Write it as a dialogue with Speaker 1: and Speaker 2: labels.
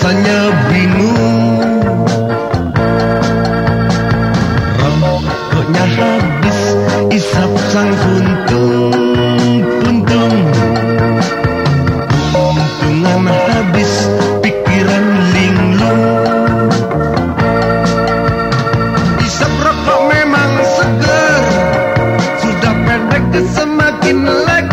Speaker 1: rasanya bingung. Rokoknya habis isap sang puntung Puntung Puntungan habis pikiran linglung. Isap rokok memang seger Sudah pendek semakin lagi